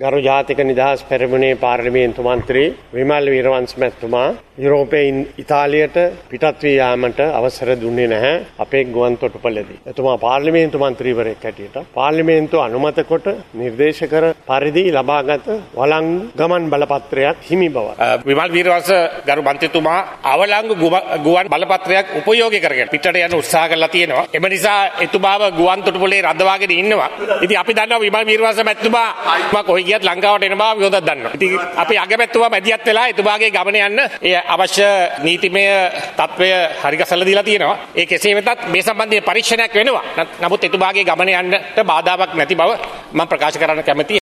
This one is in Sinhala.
ගරු ජාතික නිදහස් පෙරමුණේ පාර්ලිමේන්තු මන්ත්‍රී විමල් වීරවංශ මැතිතුමා යුරෝපයේ ඉතාලියට පිටත් වී යාමට අවසර දුන්නේ නැහැ අපේ ගුවන් තොටුපළදී. එතුමා පාර්ලිමේන්තු මන්ත්‍රීවරයෙක් හැටියට පාර්ලිමේන්තුව අනුමත කොට නිර්දේශ කර පරිදි ලබාගත වළංගු ගමන් බලපත්‍රයක් හිමි බව. විමල් වීරවංශ ගරු මන්ත්‍රතුමා අවලංගු ගුවන් බලපත්‍රයක් උපයෝගී කරගෙන පිටට යන උත්සාහ කරලා තියෙනවා. එම නිසා එතුමාව ගුවන් තොටුපළේ රඳවාගෙන ඉන්නවා. ඉතින් අපි දන්නවා විමල් වීරවංශ මැතිතුමා කොහේ ගියත් ලංකාවට එන බව විරෝධයක් දන්නවා. ඉතින් අපි අගමැතිතුමා මැදිහත් වෙලා එතුමාගේ ගමන යන්න ඒ අවශ්‍ය නීතිමය තත්වය හරිගසලා දීලා තියෙනවා. ඒ කෙසේ වෙතත් මේ සම්බන්ධයෙන් පරීක්ෂණයක් වෙනවා. නමුත් එතුමාගේ ගමන යන්නට බාධාවක් නැති බව මම ප්‍රකාශ කරන්න කැමතියි.